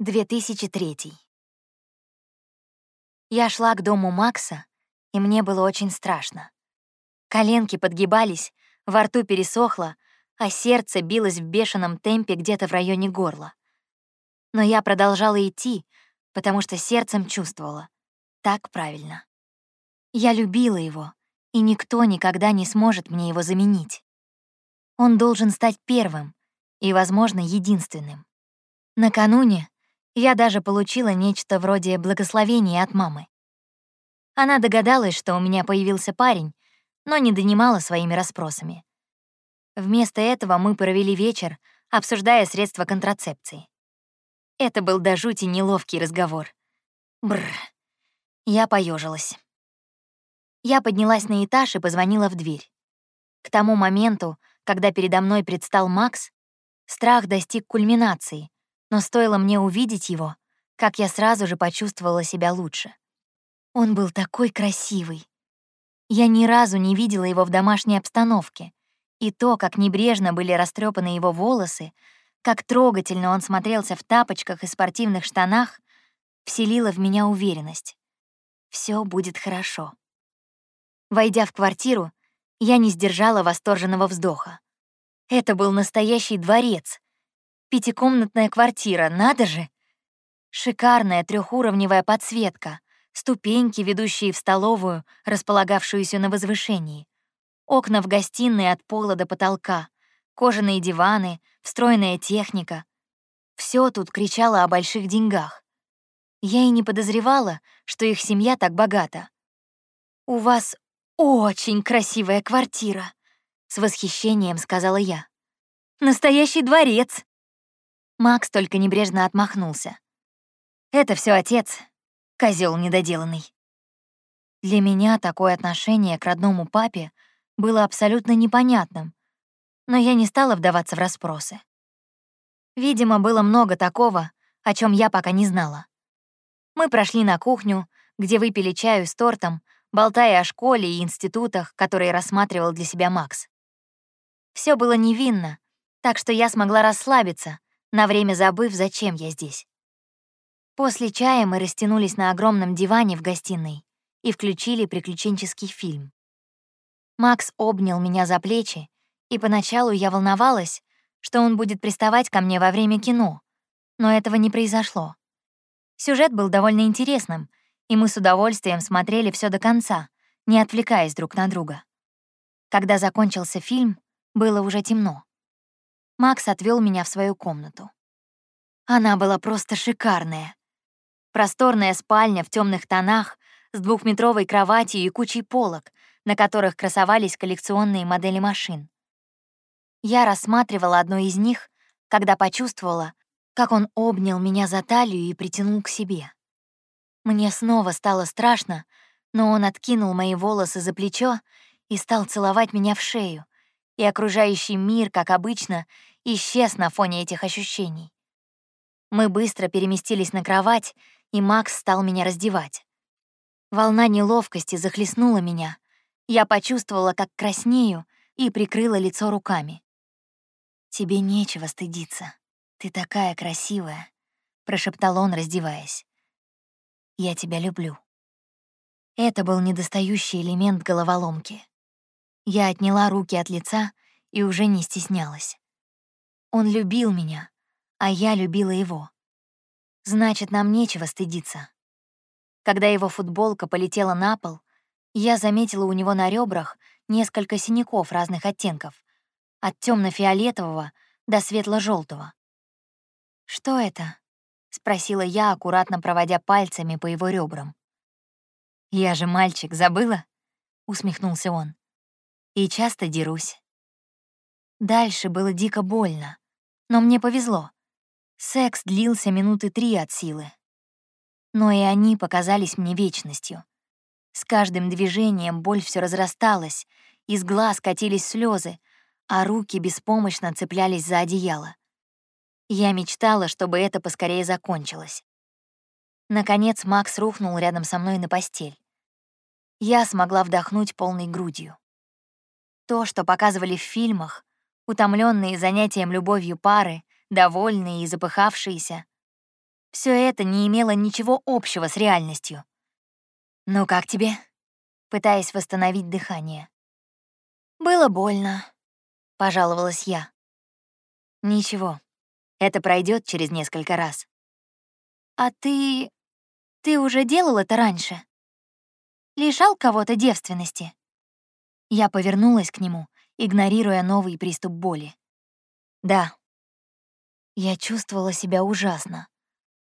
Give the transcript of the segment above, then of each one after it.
2003. Я шла к дому Макса, и мне было очень страшно. Коленки подгибались, во рту пересохло, а сердце билось в бешеном темпе где-то в районе горла. Но я продолжала идти, потому что сердцем чувствовала. Так правильно. Я любила его, и никто никогда не сможет мне его заменить. Он должен стать первым и, возможно, единственным. Накануне я даже получила нечто вроде благословения от мамы. Она догадалась, что у меня появился парень, но не донимала своими расспросами. Вместо этого мы провели вечер, обсуждая средства контрацепции. Это был до жути неловкий разговор. Бррр. Я поежилась. Я поднялась на этаж и позвонила в дверь. К тому моменту, когда передо мной предстал Макс, страх достиг кульминации, но стоило мне увидеть его, как я сразу же почувствовала себя лучше. Он был такой красивый. Я ни разу не видела его в домашней обстановке, и то, как небрежно были растрепаны его волосы, как трогательно он смотрелся в тапочках и спортивных штанах, вселило в меня уверенность. Все будет хорошо. Войдя в квартиру, я не сдержала восторженного вздоха. Это был настоящий дворец, Пятикомнатная квартира, надо же! Шикарная трехуровневая подсветка, ступеньки, ведущие в столовую, располагавшуюся на возвышении, окна в гостиной от пола до потолка, кожаные диваны, встроенная техника. Все тут кричало о больших деньгах. Я и не подозревала, что их семья так богата. «У вас очень красивая квартира», — с восхищением сказала я. «Настоящий дворец!» Макс только небрежно отмахнулся. «Это все отец, козел недоделанный». Для меня такое отношение к родному папе было абсолютно непонятным, но я не стала вдаваться в расспросы. Видимо, было много такого, о чем я пока не знала. Мы прошли на кухню, где выпили чаю с тортом, болтая о школе и институтах, которые рассматривал для себя Макс. Все было невинно, так что я смогла расслабиться, на время забыв, зачем я здесь. После чая мы растянулись на огромном диване в гостиной и включили приключенческий фильм. Макс обнял меня за плечи, и поначалу я волновалась, что он будет приставать ко мне во время кино, но этого не произошло. Сюжет был довольно интересным, и мы с удовольствием смотрели все до конца, не отвлекаясь друг на друга. Когда закончился фильм, было уже темно. Макс отвел меня в свою комнату. Она была просто шикарная. Просторная спальня в темных тонах с двухметровой кроватью и кучей полок, на которых красовались коллекционные модели машин. Я рассматривала одну из них, когда почувствовала, как он обнял меня за талию и притянул к себе. Мне снова стало страшно, но он откинул мои волосы за плечо и стал целовать меня в шею, и окружающий мир, как обычно, исчез на фоне этих ощущений. Мы быстро переместились на кровать, и Макс стал меня раздевать. Волна неловкости захлестнула меня. Я почувствовала, как краснею, и прикрыла лицо руками. «Тебе нечего стыдиться. Ты такая красивая», — прошептал он, раздеваясь. «Я тебя люблю». Это был недостающий элемент головоломки. Я отняла руки от лица и уже не стеснялась. Он любил меня, а я любила его. Значит, нам нечего стыдиться. Когда его футболка полетела на пол, я заметила у него на ребрах несколько синяков разных оттенков, от темно фиолетового до светло желтого «Что это?» — спросила я, аккуратно проводя пальцами по его ребрам. «Я же мальчик, забыла?» — усмехнулся он. «И часто дерусь». Дальше было дико больно, но мне повезло. Секс длился минуты три от силы. Но и они показались мне вечностью. С каждым движением боль все разрасталась, из глаз катились слезы, а руки беспомощно цеплялись за одеяло. Я мечтала, чтобы это поскорее закончилось. Наконец Макс рухнул рядом со мной на постель. Я смогла вдохнуть полной грудью. То, что показывали в фильмах, утомленные занятием любовью пары, довольные и запыхавшиеся. Все это не имело ничего общего с реальностью. «Ну как тебе?» Пытаясь восстановить дыхание. «Было больно», — пожаловалась я. «Ничего, это пройдет через несколько раз». «А ты... ты уже делал это раньше? Лишал кого-то девственности?» Я повернулась к нему, игнорируя новый приступ боли. «Да». Я чувствовала себя ужасно.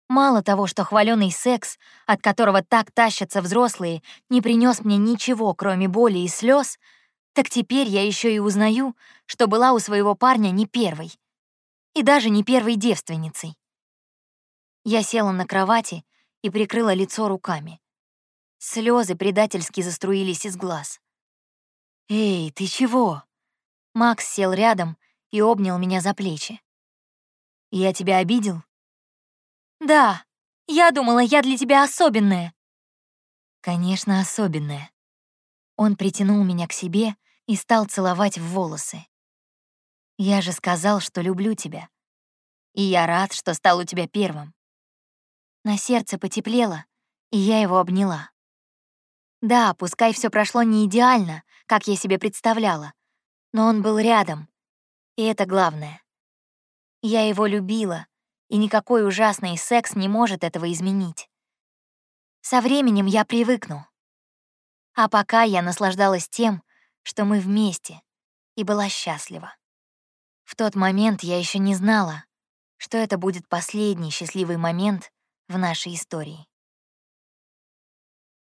Мало того, что хваленый секс, от которого так тащатся взрослые, не принес мне ничего, кроме боли и слез, так теперь я еще и узнаю, что была у своего парня не первой. И даже не первой девственницей. Я села на кровати и прикрыла лицо руками. Слезы предательски заструились из глаз. «Эй, ты чего?» Макс сел рядом и обнял меня за плечи. «Я тебя обидел?» «Да, я думала, я для тебя особенная». «Конечно, особенная». Он притянул меня к себе и стал целовать в волосы. «Я же сказал, что люблю тебя. И я рад, что стал у тебя первым». На сердце потеплело, и я его обняла. Да, пускай все прошло не идеально, как я себе представляла, но он был рядом, и это главное. Я его любила, и никакой ужасный секс не может этого изменить. Со временем я привыкну. А пока я наслаждалась тем, что мы вместе, и была счастлива. В тот момент я еще не знала, что это будет последний счастливый момент в нашей истории.